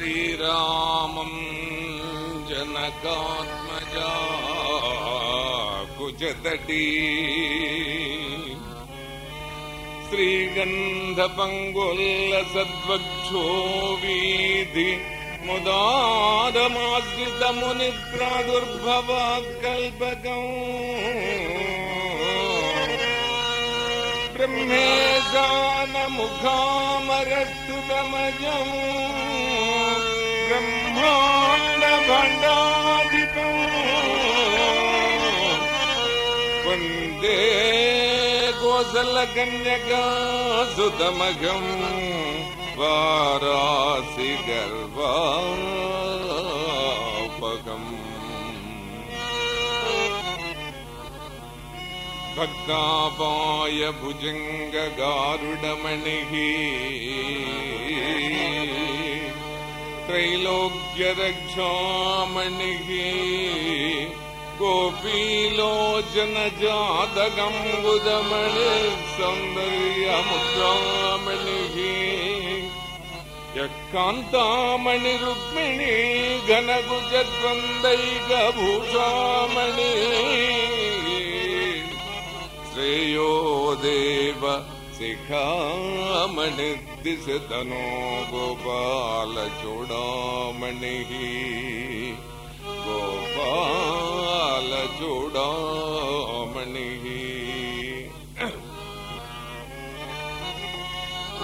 श्रीरामम् जनकात्मजा कुजदटी श्रीगन्धपङ्गुल्लसद्वक्षो वीधि मुदादमाश्रितमुनिप्रादुर्भवाकल्पकौ ब्रह्मेशानमुखामरस्तुतमजौ பிரம்மாண்ட பண்டாதிபம் வந்தே கோசல கன்யகாசுதமகம் வாராசி கர்வாபகம் பக்தாபாய புஜங்க காருடமணிகி. त्रैलोक्यरक्षामणिः गोपीलोचनजातकम्बुदमणि सौन्दर्यमुद्रामणिः यः कान्तामणिरुक्मिणी घनकुजद्वन्द्वैकभूषामणि श्रेयो देव मणि दिशतनो गोपालचोडा मणिः गोपालचोडा मणिः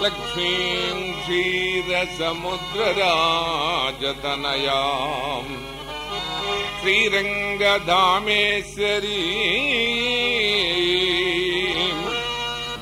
लक्ष्मीं क्षीरसमुद्रराजतनयाम् श्रीरङ्गधामेश्वरी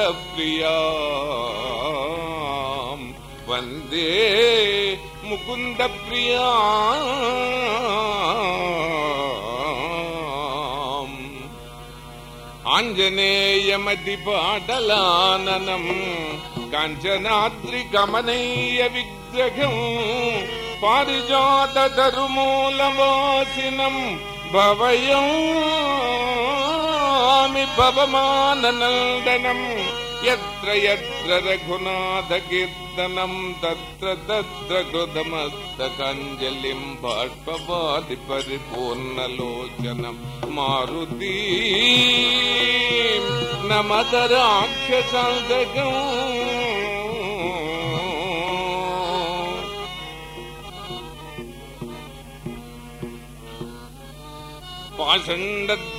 முகுந்தப்பிரியாம் வந்தே முகுந்தப்பிரியாம். ஆஞ்சநேயமதி பாடலானனம் காஞ்சனாத்ரி கமனைய விக்கிரகம் பாரிஜாத தருமூலவாசினம் பவயம் पवमाननन्दनम् यत्र यत्र रघुनाथकीर्तनम् तत्र तत्र कृतमस्तकाञ्जलिम् बाष्पवादि परिपूर्णलोचनम् मारुती नमत राक्षसान्तकम् पाषण्डद्रुमषण्डदावदहनश्चार्वाकशैलासनिघे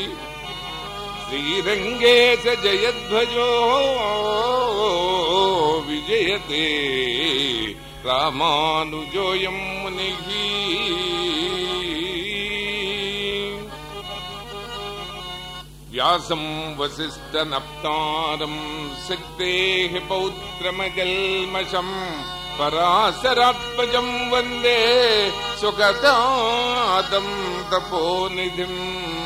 श्रीरङ्गे स जयध्वजो विजयते। रामानुजोऽयम् मुनिः। व्यासम् वसिष्ठनप्तारम् शक्तेः पौत्रमगल्मषम् पराशरात्मजम् वंदे सुगतादम् तपोनिधिम्।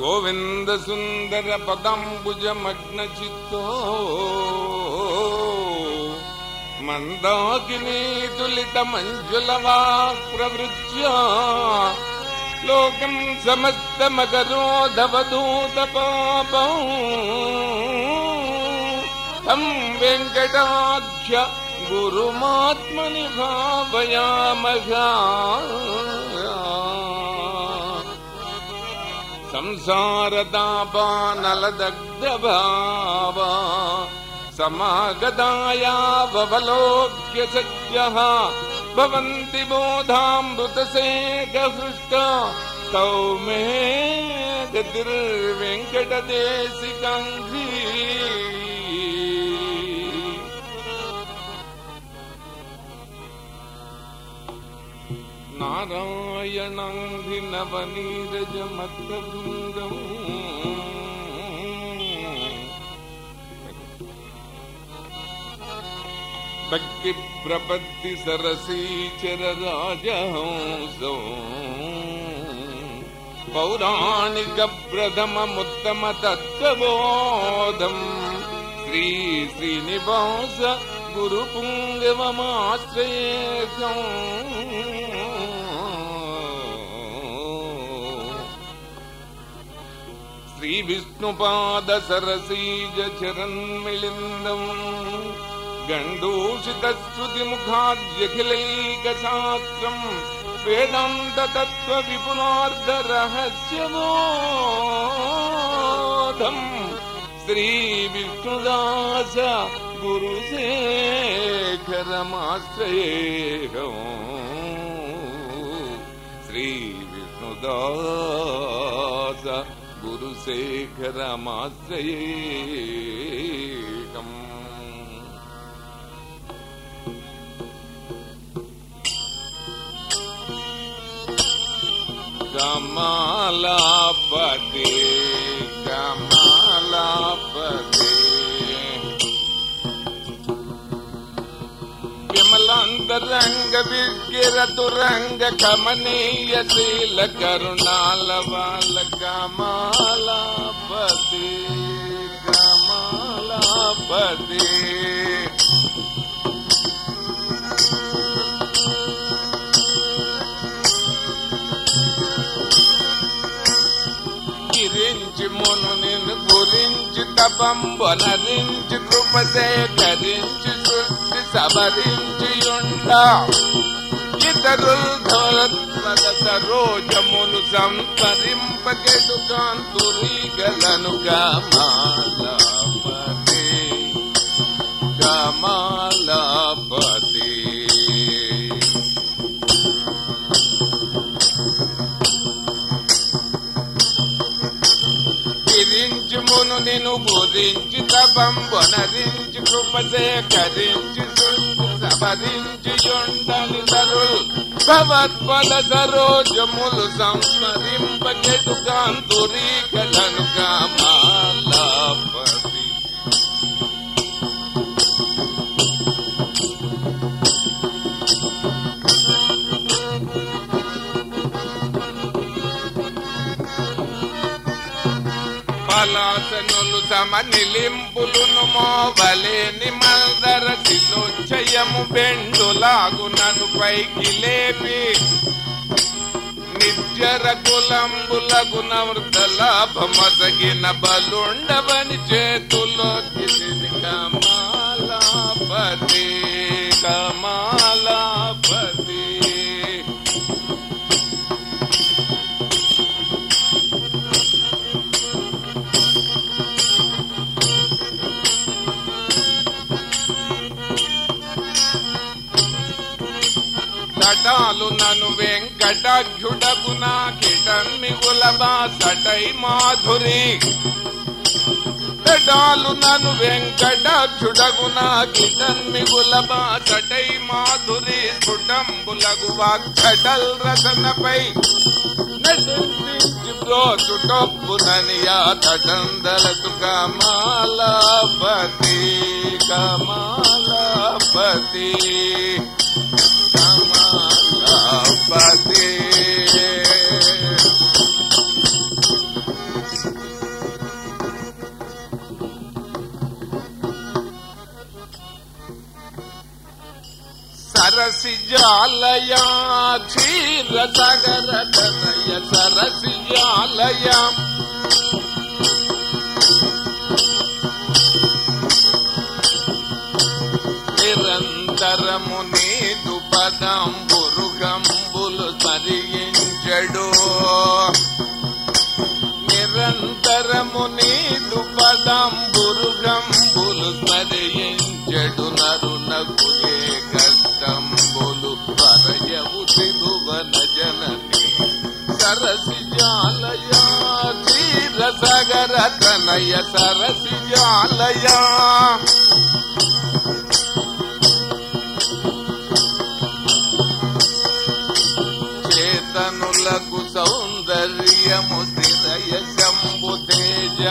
గోవింద సుందర పదంబుజమగ్నచిత్తో మందాకినీ తులిత మంజులవాక్ ప్రవృత్య లోకం సమస్తమకరోధవదూత పాపం. తం వెంకటాఖ్య గురుమాత్మని భావయామగా संसारदापानलदग्धभावा समागतायावलोक्यशक्यः भवन्ति बोधामृतसेकहृष्टा तौ मे गतिर्वेङ्कटदेशिकाङ्घ्री नारायणाभिनवनीरजमद्रवृन्दम् भक्तिप्रपत्ति सरसीचरराजहंसौ पौराणिकप्रथममुत्तमतत्त्वबोधम् श्री श्रीनिवास गुरुपुङ्गवमाश्रयेकम् श्रीविष्णुपादसरसीजचरन्मिलिन्दम् गण्डूषितस्तुतिमुखाद्यखिलैकशास्त्रम् चरन्मिलिन्दम् श्रीविष्णुदास गुरुशेखरमाश्रयेह श्रीविष्णुदास गुरुशेखरमाश्रयेकम् कमालापते విమలాంతరంగ విగ్రతురంగ కమనీయ శీల కరుణాల బాల కమలాపతి కమలాపతి గిరించి మును నిన్ను గురించి తపంబొనరించి కృప సేకరించి సృష్టి సవరించి ఉండ ఇతరుల్ ధోరత్వద సరోజములు సంస్మరింపకెడు కాంతురీగలను కమాలపతి కమాలపతి గిరించుమును నిను బోధించి తపంబొనరించి కృప సేకరించి సృష్టి సవరించి ఉండని తరుల్ భగవత్పద సరోజములు సంస్మరింపకెడు కాంతురీకలను కామాలపతి పలాసనులు సమ నిలింపులును మోవలేని మల్దర హృదయము బెండులాగు నన్ను పైకి లేపి. నిత్యర కులంబులగున వృతలాభమసగిన బలుండవని చేతులో కమాలాపతి. కమా తటాలు నా వెంకటాఖ్యుడగున కిటన్మిగుల బాసటై మాధురి. తటాలు నను వెంకటాక్షుడగున కిటన్మిగుల బాసటై మాధురి. స్ఫుటంబులగు వాక్షటల్ రసనపై నటించి బ్రోచుటొప్పుననియా తటందరతు కమాలపతి కమాలపతి కమలాపతి సరసి జాలయా సరసి జాలయా. నిరంతరము నీదు పదంబురుగంబులు స్మరించడు నిరంతరము నీ నీదు పదంబురుగంబులు స్మరించెడు నరునకు ఏ కష్టంబులు పరయవు తిరువన జనని సరసి జాలయా క్షీర సగర తనయ సరసి జాలయా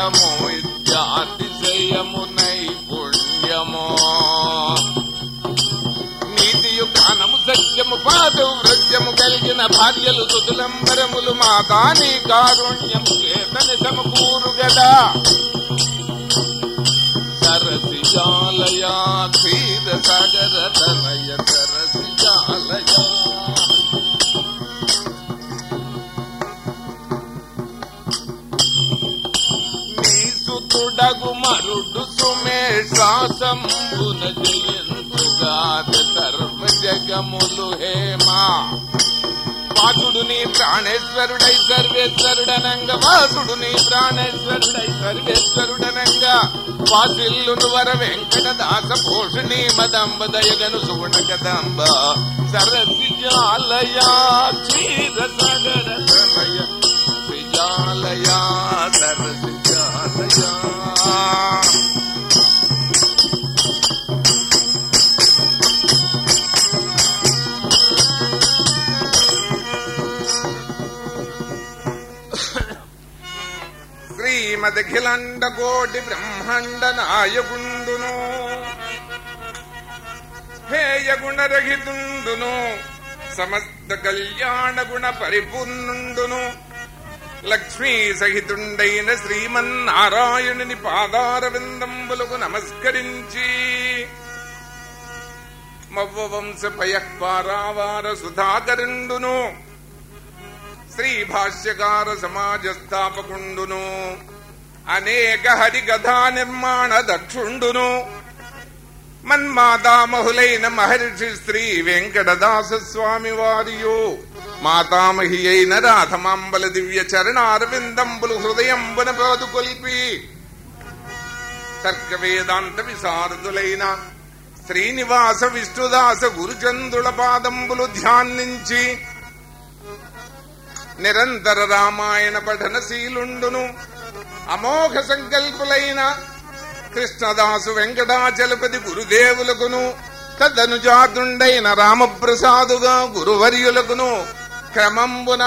తేజము విద్యాతిశయము నైపుణ్యము. నీతియు జ్ఞానము సత్యము పాదు వృత్యము కలిగిన భార్యలు సుతులంబరములు మా కాని కారుణ్యము చేతని సమకూరు గదా. సరసి జాలయా క్షీర సాగర తనయ నీసుతుడగు మరుడు సుమేషాసంబున జయంతుగాద సర్వ జగములు హేమా. వాసుడు నీ ప్రాణేశ్వరుడై సర్వేశ్వరుడనంగ వాసుడు నీ ప్రాణేశ్వరుడై సర్వేశ్వరుడనంగ. వాసిల్లును వర వెంకట దాస పోషణి మదంబ దయగను సుగుణ కదంబ సరసి జాలయా క్షీర సగర తనయ విజాలయా సరసి జాలయా కోటి బ్రహ్మాండ నాయకుండును హేయ గుణరహితుండును సమస్త కళ్యాణ గుణ పరిపూర్ణుండును. లక్ష్మీ సహితుండైన శ్రీమన్నారాయణుని పాదార విందంబులకు నమస్కరించి మవ్వ వంశ పయఃపారావార సుధాకరుండును శ్రీ భాష్యకార సమాజ స్థాపకుండును అనేక హరికథా నిర్మాణ దక్షుండును మన్మాతామహులైన మహర్షి శ్రీ వెంకటదాస స్వామి వారియు. మాతామహి అయిన రాధమాంబల దివ్య చరణ అరవిందంబులు హృదయంబున పాదుకొల్పి. తర్క వేదాంత విశారదులైన శ్రీనివాస విష్ణుదాస గురుచంద్రుల పాదంబులు ధ్యానించి నిరంతర రామాయణ పఠనశీలుండును. అమోఘ సంకల్పులైన కృష్ణదాసు వెంకటాచలపతి గురుదేవులకును తదనుజాతుండైన రామప్రసాదుగా గురువర్యులకును క్రమంబున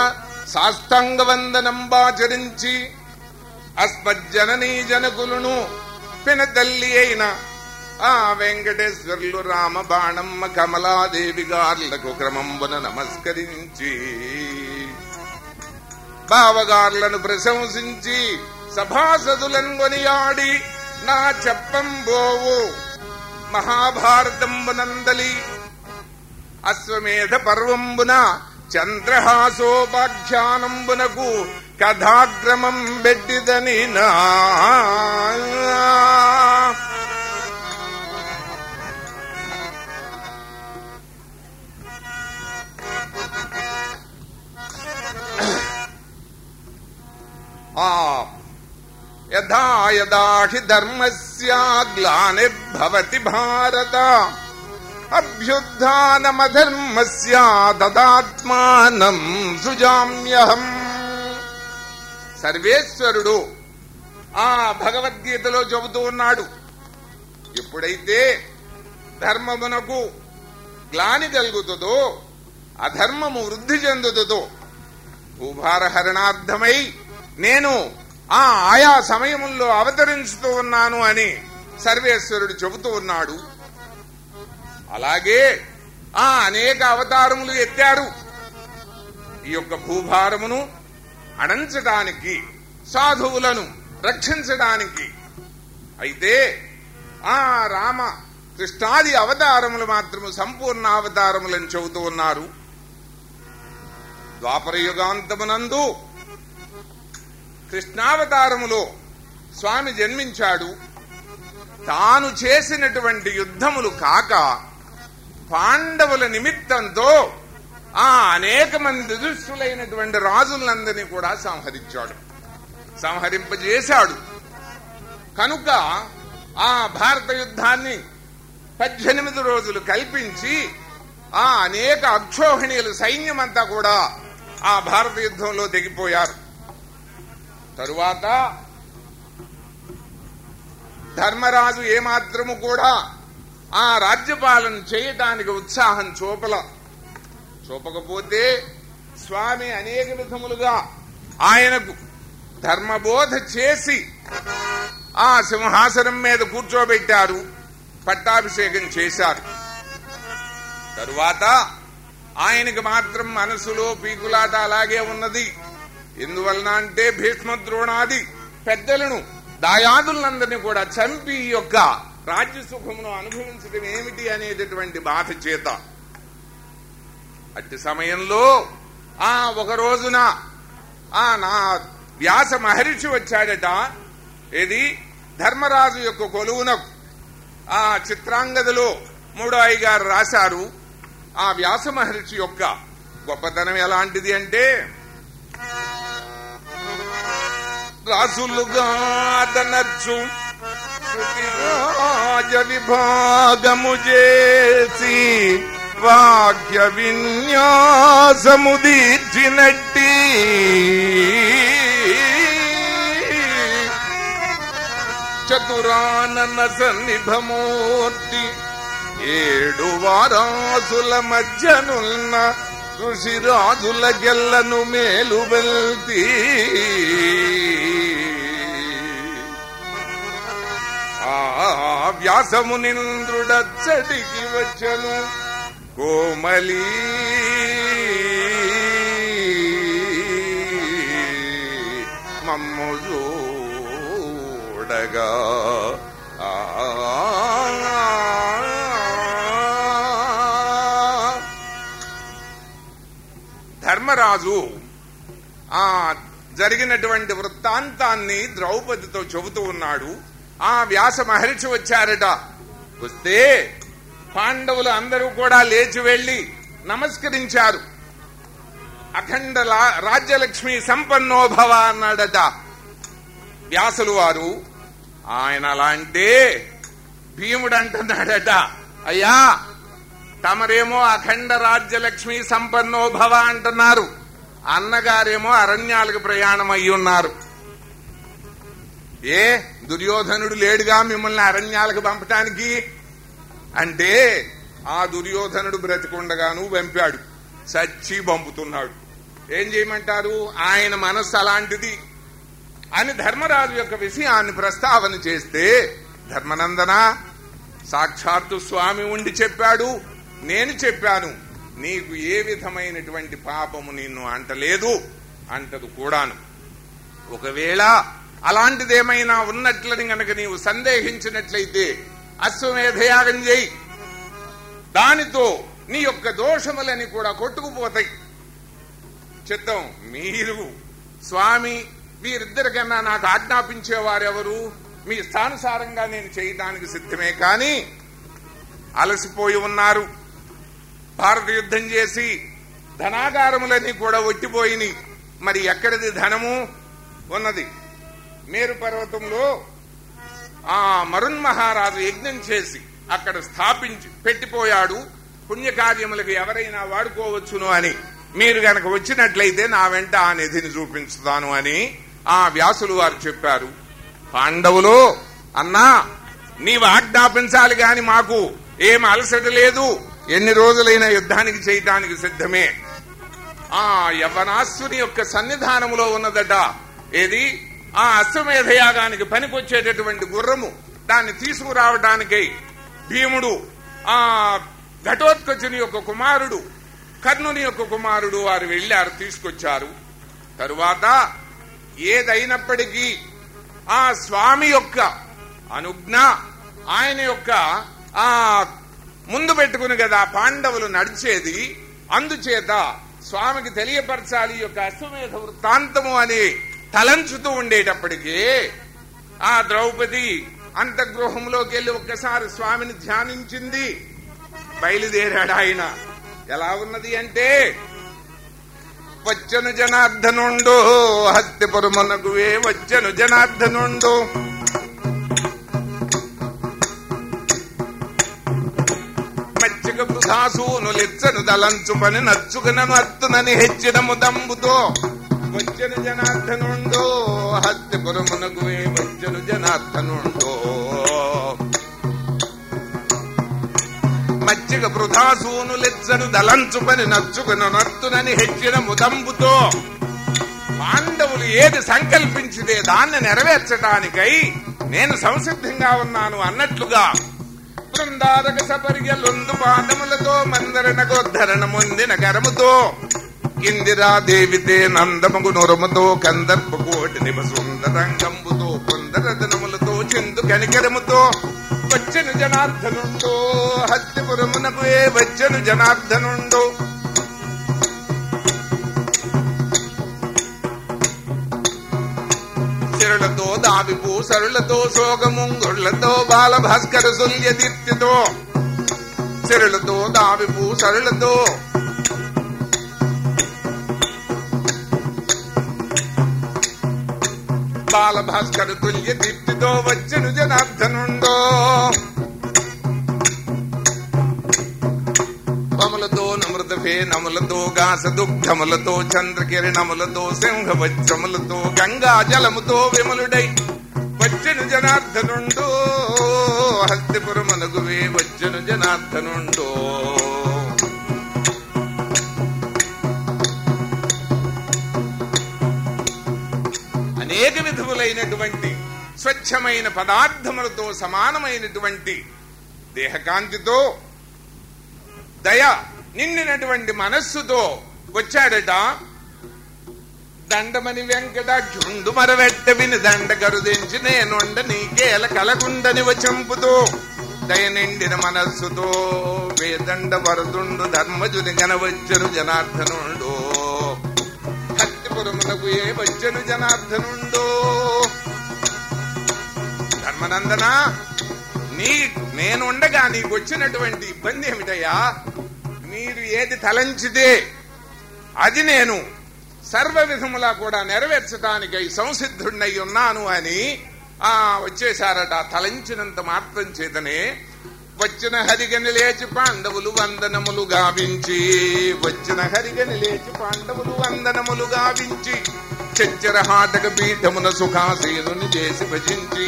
సాష్టాంగ వందనంబాచరించి అస్మజ్జననీ జనకులను పినతల్లి అయిన ఆ వెంకటేశ్వర్లు రామ బాణమ్మ కమలాదేవి గార్లకు క్రమంబున నమస్కరించి బావగార్లను ప్రశంసించి సభాసదులను కొనియాడి నా చెప్పంబోవు మహాభారతంబునందలి. అశ్వమేధ పర్వంబున చంద్రహాసోపాఖ్యానంబునకు కథాగ్రమం బెడ్డిదని నా. ఆ యథా యదా హి గ్లానిర్భవతి భారత. అభ్యుత్నమధర్మస్య దదాత్మానం సుజామ్యహం. సర్వేశ్వరుడు ఆ భగవద్గీతలో చెబుతూ ఉన్నాడు. ఎప్పుడైతే ధర్మమునకు గ్లాని కలుగుతుందో అధర్మము వృద్ధి చెందుతుందో భూభారహరణార్థమై నేను ఆ ఆయా సమయముల్లో అవతరించుతూ ఉన్నాను అని సర్వేశ్వరుడు చెబుతూ ఉన్నాడు. అలాగే ఆ అనేక అవతారములు ఎత్తారు ఈ యొక్క భూభారమును అణంచడానికి సాధువులను రక్షించడానికి అయితే ఆ రామ కృష్ణాది అవతారములు మాత్రము సంపూర్ణ అవతారములని చెబుతూ ఉన్నారు. ద్వాపర యుగాంతమునందు కృష్ణావతారములో స్వామి జన్మించాడు. తాను చేసినటువంటి యుద్ధములు కాక పాండవుల నిమిత్తంతో ఆ అనేక మంది దుష్టులైనటువంటి రాజులందరినీ కూడా సంహరించాడు. సంహరింపజేశాడు. కనుక ఆ భారత యుద్ధాన్ని పద్దెనిమిది రోజులు కల్పించి ఆ అనేక అక్షోహిణీయులు సైన్యమంతా కూడా ఆ భారత యుద్ధంలో దిగిపోయారు తరువాత ధర్మరాజు ఏమాత్రము కూడా ఆ రాజ్యపాలన చేయటానికి ఉత్సాహం చూపల. చూపకపోతే స్వామి అనేక విధములుగా ఆయనకు ధర్మబోధ చేసి ఆ సింహాసనం మీద కూర్చోబెట్టారు పట్టాభిషేకం చేశారు. తరువాత ఆయనకు మాత్రం మనసులో పీకులాట అలాగే ఉన్నది. ఎందువలన అంటే భీష్మ ద్రోణాది పెద్దలను దాయాదులందరినీ కూడా చంపి యొక్క రాజ్య సుఖమును అనుభవించడం ఏమిటి అనేటటువంటి బాధ చేత. అట్టి సమయంలో ఆ ఒక రోజున ఆ నా వ్యాస మహర్షి వచ్చాడట. ఏది? ధర్మరాజు యొక్క కొలువునకు ఆ చిత్రాంగదలో మూడో అయ్యగారు రాశారు. ఆ వ్యాస మహర్షి యొక్క గొప్పతనం ఎలాంటిది అంటే రాజులుగాదనర్జు రాజ విభాగము చేసి వాక్య విన్యాసము దీర్చినట్టి చతురానన సన్నిభమూర్తి ఏడు వారాసుల మధ్యనున్న ఋషిరాజుల గెల్లను మేలు వెల్తీ. ఆ వ్యాసము నింద్రుడచ్చడికి వచ్చను. కోమలి మమ్ము చూడగా. ధర్మరాజు ఆ జరిగినటువంటి వృత్తాంతాన్ని ద్రౌపదితో చెబుతూ ఉన్నాడు. ఆ వ్యాస మహర్షి వచ్చారట. వస్తే పాండవులు అందరూ కూడా లేచి వెళ్ళి నమస్కరించారు. అఖండ రాజ్యలక్ష్మి సంపన్నోభవ అన్నాడట. వ్యాసులు వారు ఆయన అలా అంటే భీముడు అంటున్నాడట. అయ్యా తమరేమో అఖండ రాజ్యలక్ష్మి సంపన్నోభవ అంటున్నారు. అన్నగారేమో అరణ్యాలకు ప్రయాణం అయ్యున్నారు ఉన్నారు ఏ దుర్యోధనుడు లేడుగా మిమ్మల్ని అరణ్యాలకు పంపటానికి? అంటే ఆ దుర్యోధనుడు బ్రతికుండగాను పంపాడు సచ్చి పంపుతున్నాడు. ఏం చేయమంటారు? ఆయన మనస్సు అలాంటిది. అని ధర్మరాజు యొక్క విషయాన్ని ప్రస్తావన చేస్తే ధర్మనందన సాక్షాత్తు స్వామి ఉండి చెప్పాడు నేను చెప్పాను నీకు ఏ విధమైనటువంటి పాపము నిన్ను అంటలేదు అంటదు కూడాను. ఒకవేళ అలాంటిదేమైనా ఉన్నట్లని గనక నీవు సందేహించినట్లయితే అశ్వమేధయాగం చేయి. దానితో నీ యొక్క దోషములని కూడా కొట్టుకుపోతాయి. చిత్తం మీరు స్వామి వీరిద్దరికన్నా నాకు ఆజ్ఞాపించేవారెవరు? మీ స్థానుసారంగా నేను చేయడానికి సిద్ధమే కాని అలసిపోయి ఉన్నారు. భారత యుద్ధం చేసి ధనాగారములన్నీ కూడా ఒట్టిపోయినాయి. మరి ఎక్కడిది ధనము? ఉన్నది. మేరు పర్వతంలో ఆ మరుణ్ మహారాజు యజ్ఞం చేసి అక్కడ స్థాపించి పెట్టిపోయాడు. పుణ్యకార్యములకు ఎవరైనా వాడుకోవచ్చును అని. మీరు గనక వచ్చినట్లయితే నా వెంట ఆ నిధిని చూపించుతాను అని ఆ వ్యాసులు వారు చెప్పారు. పాండవులు అన్నా నీవు ఆజ్ఞాపించాలి గాని మాకు ఏం అలసట లేదు. ఎన్ని రోజులైన యుద్ధానికి చేయటానికి సిద్ధమే. ఆ యవనాశ్వుని యొక్క సన్నిధానములో ఉన్నదట. ఏది? ఆ అశ్వమేధయాగానికి పనికొచ్చేటటువంటి గుర్రము దాన్ని తీసుకురావడానికై భీముడు ఆ ఘటోత్కచుని యొక్క కుమారుడు కర్ణుని యొక్క కుమారుడు వారు వెళ్ళారు తీసుకొచ్చారు. తరువాత ఏదైనప్పటికీ ఆ స్వామి యొక్క అనుజ్ఞ ఆయన యొక్క ఆ ముందు పెట్టుకుని కదా పాండవులు నడిచేది అందుచేత స్వామికి తెలియపరచాలి ఈ యొక్క అశ్వమేధ వృత్తాంతము అని తలంచుతూ ఉండేటప్పటికీ ఆ ద్రౌపది అంతగృహంలోకి వెళ్ళి ఒక్కసారి స్వామిని ధ్యానించింది. బయలుదేరాడు ఆయన. ఎలా ఉన్నది అంటే వచ్చను జనార్దనుండు హత్తిపురమునకువే వచ్చను జనార్దనుండు. మెచ్చక బృధాసూనులిచ్చను దలంచు పని నచ్చుకునను అత్తునని హెచ్చిన ముదంబుతో వచ్చను జనార్దనుండో హస్తిపురమునకు వచ్చను జనార్దనుండో. మచ్చిగ వృధాసూనులిచ్చను దలంచు పని నచ్చుకును నత్తునని హెచ్చిన ముదంబుతో. పాండవులు ఏది సంకల్పించితే దాన్ని నెరవేర్చడానికై నేను సంసిద్ధంగా ఉన్నాను అన్నట్లుగా. బృందారక సపర్యలొందు పాదములతో మందరణ గోద్ధరణ ముందిన గరముతో. ఇందిరాదేవితే నందముగు నురముతో కందర్ప కోటి నిమ సుందరంగంబుతో పొందరదనములతో చిందు కనికరముతో వచ్చను జనార్దనుండో హత్యపురమునకు ఏ వచ్చను జనార్దనుండో. సిరులతో దావిపు సరులతో సోగముంగుళ్ళతో బాలభాస్కర సుల్య దీప్తితో సిరులతో దావిపు సరులతో బాలభాస్కర తుల్య దీప్తితో వచ్చను జనార్దనుండో. పములతో నమృతఫే నములతో గాస దుగ్ధములతో చంద్రకిరణములతో సింహవచ్చములతో గంగా జలముతో విమలుడై వచ్చను జనార్దనుండో. హస్తిపురమనగువే వచ్చను జనార్దనుండో. మొదలైనటువంటి స్వచ్ఛమైన పదార్థములతో సమానమైనటువంటి దేహకాంతితో దయ నిండినటువంటి మనస్సుతో వచ్చాడట. దండమని వెంకట చుండు మరవెట్ట విని దండ కరుదించి నేనుండ నీకేల కలగుండని వచంపుతో దయ నిండిన మనస్సుతో వేదండ వరదుండు ధర్మజుని గనవచ్చను జనార్దనుండు. భక్తిపురమునకు ఏ వచ్చను జనార్దనుండో. ధర్మనందన నీ నేనుండగా నీకు వచ్చినటువంటి ఇబ్బంది ఏమిటయ్యా? మీరు ఏది తలంచితే అది నేను సర్వ విధములా కూడా నెరవేర్చడానికై సంసిద్ధుణ్ణై ఉన్నాను అని ఆ వచ్చేశారట తలంచినంత మాత్రం చేతనే. వచ్చిన హరిగని లేచి పాండవులు వందనములు గావించి వచ్చిన హరిగని లేచి పాండవులు వందనములు గావించి చచ్చర హాటక పీఠమున సుఖాసీనుని చేసి భజించి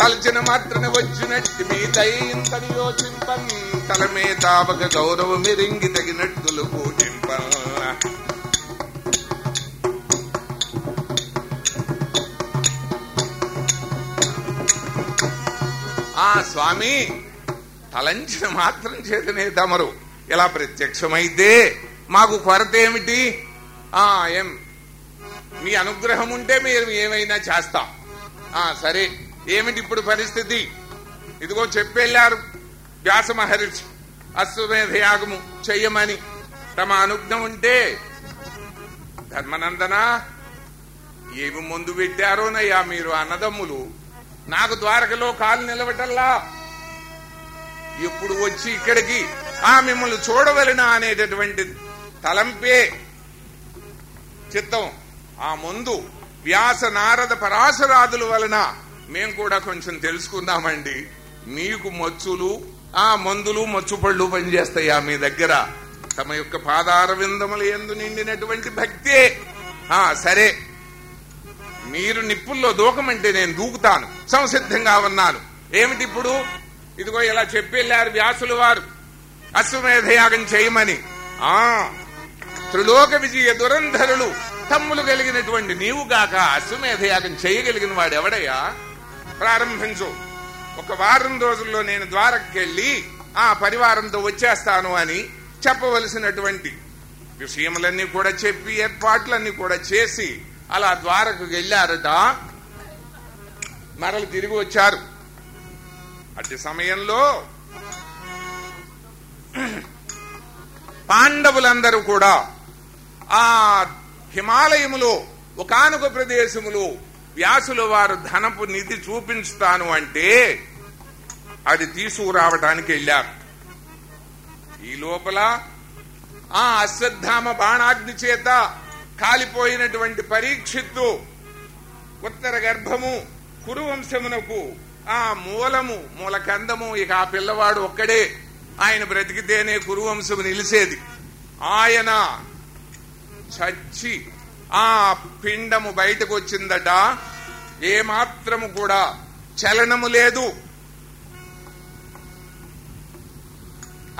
తలచిన మాత్రన వచ్చినట్టు మీ దయింతని యోచింపన్. తల మీద గౌరవం గౌరవమిరింగి తగినట్టులు పూజింపన్. ఆ స్వామి తలంచిన మాత్రం చేతనే తమరు. ఇలా ప్రత్యక్షమైతే మాకు కొరత ఏమిటి? ఆ ఏం? మీ అనుగ్రహం ఉంటే మీరు ఏమైనా చేస్తాం. ఆ సరే. ఏమిటి ఇప్పుడు పరిస్థితి? ఇదిగో చెప్పెళ్ళారు వ్యాస మహర్షి అశ్వమేధ యాగము చెయ్యమని. తమ అనుజ్ఞ ఉంటే ధర్మనందన ఏమి ముందు పెట్టారోనయ్యా మీరు అన్నదమ్ములు? నాకు ద్వారకలో కాలు నిలబెట్టల్లా ఎప్పుడు వచ్చి ఇక్కడికి ఆ మిమ్మల్ని చూడవలన అనేటటువంటి తలంపే చిత్తం. ఆ ముందు వ్యాస నారద పరాశరాదుల వలన మేము కూడా కొంచెం తెలుసుకుందామండి. మీకు మచ్చులు ఆ మందులు మచ్చుపళ్ళు పనిచేస్తాయా మీ దగ్గర? తమ యొక్క పాదార విందములు ఎందు నిండినటువంటి భక్తే. ఆ సరే. మీరు నిప్పుల్లో దూకమంటే నేను దూకుతాను. సంసిద్ధంగా ఉన్నాను. ఏమిటి ఇప్పుడు? ఇదిగో ఇలా చెప్పెళ్ళారు వ్యాసులు వారు. అశ్వమేధయాగం చేయమని. ఆ త్రిలోక విజయ దురంధరులు తమ్ములు కలిగినటువంటి నీవుగాక అశ్వమేధయాగం చేయగలిగిన వాడెవడయ్యా? ప్రారంభించు. ఒక వారం రోజుల్లో నేను ద్వారకెళ్ళి ఆ పరివారంతో వచ్చేస్తాను అని చెప్పవలసినటువంటి విషయములన్నీ కూడా చెప్పి ఏర్పాట్లన్నీ కూడా చేసి అలా ద్వారకు వెళ్ళారట. మరలు తిరిగి వచ్చారు. అట్టి సమయంలో పాండవులందరూ కూడా ఆ హిమాలయములో ఒకనొక ప్రదేశములో వ్యాసుల వారు ధనపు నిధి చూపించుతాను అంటే అది తీసుకురావటానికి వెళ్ళారు. ఈ లోపల ఆ అశ్వత్థామ బాణాగ్ని చేత కాలిపోయినటువంటి పరీక్షిత్తు ఉత్తర గర్భము కురువంశమునకు ఆ మూలము మూలకందము ఇక ఆ పిల్లవాడు ఒక్కడే ఆయన బ్రతికితేనే కురువంశము నిలిచేది ఆయన చచ్చి ఆ పిండము బయటకు వచ్చిందట ఏమాత్రము కూడా చలనము లేదు.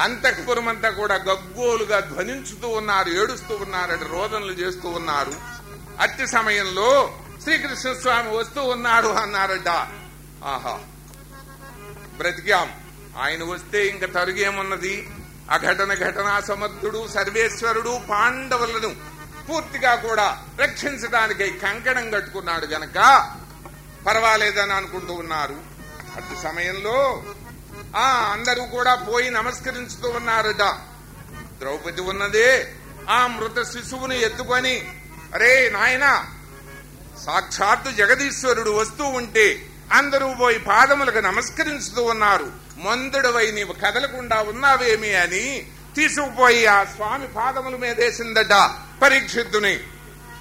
అంతఃపురం అంతా కూడా గగ్గోలుగా ధ్వనించుతూ ఉన్నారు ఏడుస్తూ ఉన్నారట రోదనలు చేస్తూ ఉన్నారు. అట్టి సమయంలో శ్రీకృష్ణ స్వామి వస్తూ ఉన్నారు అన్నారట. ఆహా. బ్రతికాం. ఆయన వస్తే ఇంక తరుగేమున్నది? అఘటన ఘటనా సమర్థుడు సర్వేశ్వరుడు పాండవులను పూర్తిగా కూడా రక్షించడానికి కంకణం కట్టుకున్నాడు గనక పర్వాలేదని అనుకుంటూ ఉన్నారు. అటు సమయంలో ఆ అందరూ కూడా పోయి నమస్కరించుతూ ఉన్నారట. ద్రౌపది ఉన్నదే ఆ మృత శిశువుని ఎత్తుకొని అరే నాయనా సాక్షాత్తు జగదీశ్వరుడు వస్తూ ఉంటే అందరూ పోయి పాదములకు నమస్కరించుతూ ఉన్నారు. మందుడవై నీవు కదలకుండా ఉన్నావేమి అని తీసుకుపోయి ఆ స్వామి పాదముల మీద వేసిందట పరీక్షిత్తుని.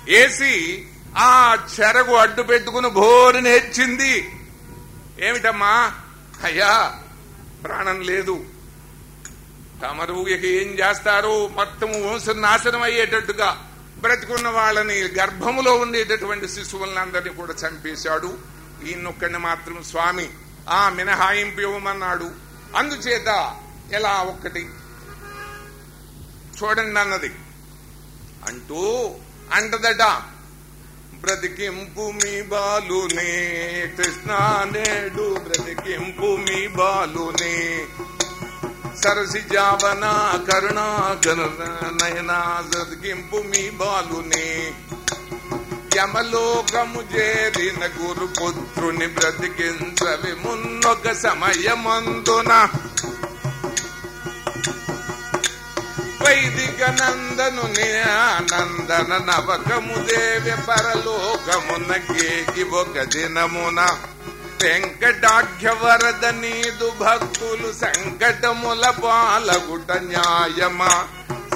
వేసి ఆ చెరగు అడ్డు పెట్టుకుని భోరుని హెచ్చింది ఏమిటమ్మా? అయ్యా ప్రాణం లేదు. తమరు ఇక ఏం చేస్తారు? మొత్తం వంశ నాశనం అయ్యేటట్టుగా బ్రతికున్న వాళ్ళని గర్భములో ఉండేటటువంటి శిశువులను అందరినీ కూడా చంపేశాడు. ఈయనొక్కడిని మాత్రం స్వామి ఆ మినహాయింపు ఇవ్వమన్నాడు. అందుచేత ఎలా ఒక్కటి? చూడండి అన్నది. అంటూ అంటదట. బ్రతికింపు మీ బాలునే కృష్ణా నేడు బ్రతికింపు మీ బాలునే. సరసి జావన కరుణా నయనా బ్రతికింపు మీ బాలునే. యమలోకము చేరిన గురు పుత్రుని బ్రతికించవి మున్నొక సమయమందున. వైదిక నందను నందన నవకము దేవి పరలోకమున కేకి ఒక దినమున. వెంకటాఖ్య వరద నీదు భక్తులు సంకటముల పాలగుట న్యాయమా?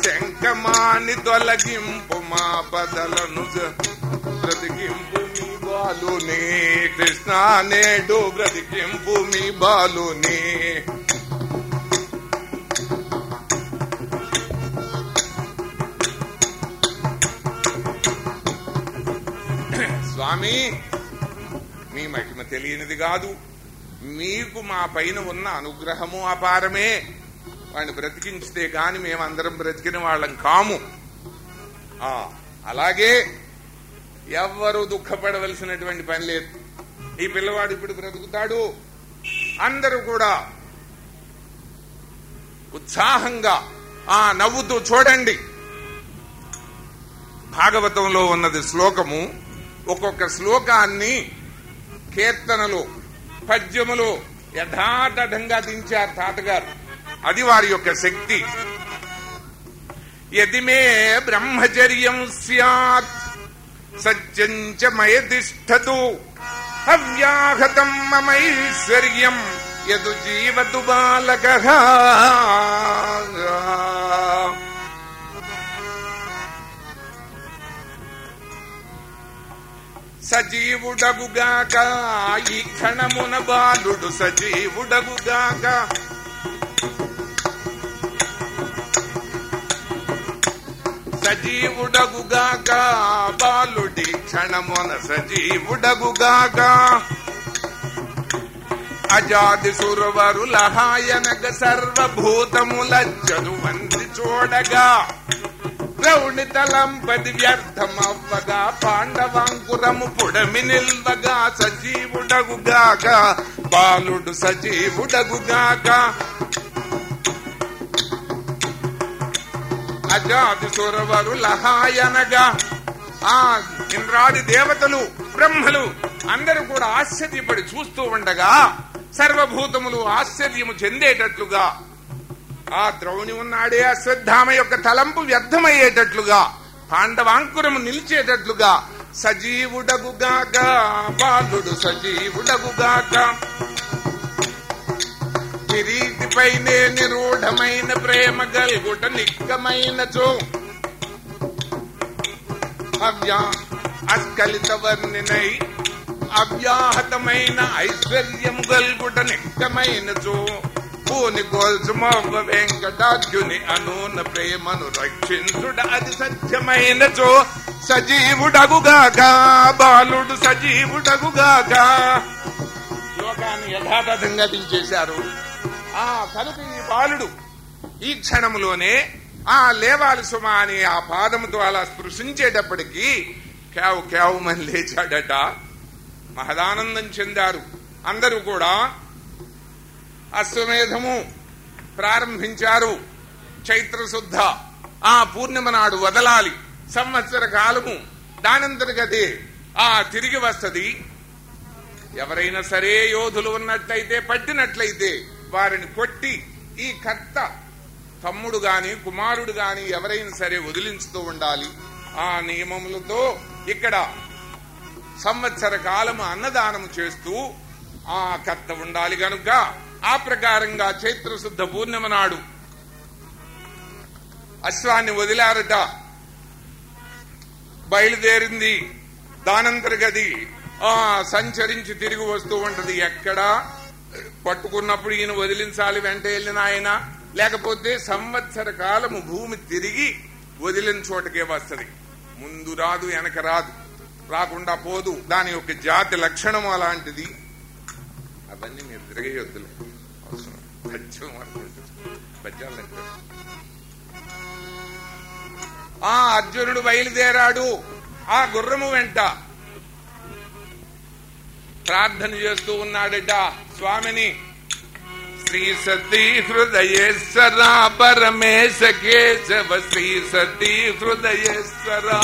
శంకమాని తొలగింపు మా పదలను బ్రతికింపు మీ బాలుని. కృష్ణ నేడు బ్రతికింపు మీ బాలుని. స్వామి మీ మహిమ తెలియనిది కాదు. మీకు మా పైన ఉన్న అనుగ్రహము అపారమే. వాడిని బ్రతికించితే గాని మేమందరం బ్రతికిన వాళ్ళం కాము. ఆ అలాగే ఎవ్వరూ దుఃఖపడవలసినటువంటి పని లేదు. ఈ పిల్లవాడు ఇప్పుడు బ్రతుకుతాడు. అందరూ కూడా ఉత్సాహంగా ఆ నవ్వుతూ చూడండి. భాగవతంలో ఉన్నది శ్లోకము ఒక్కొక్క శ్లోకాన్ని కీర్తనలు పద్యములు యథాతథంగా దించారు తాతగారు. అది వారి యొక్క శక్తి. యది మే బ్రహ్మచర్యం సత్ సత్యం చ మయతిష్టతు అవ్యాహతం మమైశ్వర్యం యదు జీవతు బాలక. సజీవుడగుగాక. ఈ క్షణమున బాలుడు సజీవుడగుగాక. సజీవుడగుగాక. బాలుడి క్షణమున సజీవుడగుగాక. అజాది సురవరుల హాయనగ సర్వభూతముల చదువంది చూడగా. ద్రౌణి తలంపది వ్యర్థమవ్వగా పాండవాంకురము పుడమి నిల్వగా సజీవుడగుగాక బాలుడు సజీవుడగుగాక. అజాది సురవరు లహాయనగా ఆ ఇంద్రాది దేవతలు బ్రహ్మలు అందరూ కూడా ఆశ్చర్యపడి చూస్తూ ఉండగా సర్వభూతములు ఆశ్చర్యము చెందేటట్లుగా ఆ ద్రౌణి ఉన్నాడే అశ్వత్థామ యొక్క తలంపు వ్యర్థమయ్యేటట్లుగా పాండవాంకురము నిలిచేటట్లుగా సజీవుడగుగాక బాలుడు సజీవుడగుగాక. కిరీటిపైనే నిరూఢమైన ప్రేమ గల్గుట నిక్కమైన చో అవ్యా అస్కలిత వర్ణినై అవ్యాహతమైన ఐశ్వర్యము గల్గుట నిక్కమైన చో పూని కోల్సుమవ్వ వెంకటార్జుని అనూన ప్రేమను రక్షించుడ అది సత్యమైనచో. సజీవుడగుగాక బాలుడు సజీవుడగుగాక. శ్లోకాన్ని యథాతథంగా దించేశారు ఆ కనుక ఈ బాలుడు ఈ క్షణంలోనే ఆ లేవాలి సుమా అని ఆ పాదముతో అలా స్పృశించేటప్పటికీ కేవు కేవమని లేచాడట. మహదానందం చెందారు. అందరూ కూడా అశ్వమేధము ప్రారంభించారు. చైత్రశుద్ధ. ఆ పూర్ణిమ నాడు వదలాలి. సంవత్సర కాలము దానంతర్గతే ఆ తిరిగి వస్తుంది. ఎవరైనా సరే యోధులు ఉన్నట్లయితే పట్టినట్లయితే వారిని కొట్టి ఈ కర్త తమ్ముడు గాని కుమారుడు గాని ఎవరైనా సరే వదిలించుతూ ఉండాలి. ఆ నియమములతో ఇక్కడ సంవత్సర కాలము అన్నదానము చేస్తూ ఆ కర్త ఉండాలి గనుక ఆ ప్రకారంగా చైత్రశుద్ధ పూర్ణిమ నాడు అశ్వాన్ని వదిలారట. బయలుదేరింది దానంతర గది. ఆ సంచరించి తిరిగి వస్తూ ఉంటది. ఎక్కడా? పట్టుకున్నప్పుడు ఈయన వదిలించాలి వెంట వెళ్ళిన ఆయన. లేకపోతే సంవత్సర కాలము భూమి తిరిగి వదిలిన చోటకే వస్తుంది. ముందు రాదు వెనక రాదు. రాకుండా పోదు. దాని యొక్క జాతి లక్షణం అలాంటిది. అవన్నీ మీరు తిరగేయొద్దులే పద్యం పద్యాలు ఆ అర్జునుడు బయలుదేరాడు. ఆ గుర్రము వెంట. ప్రార్థన చేస్తూ ఉన్నాడట స్వామిని శ్రీ సతీ హృదయేశ్వరా పరమేశ కేశవ శ్రీ సతీ హృదయేశ్వరా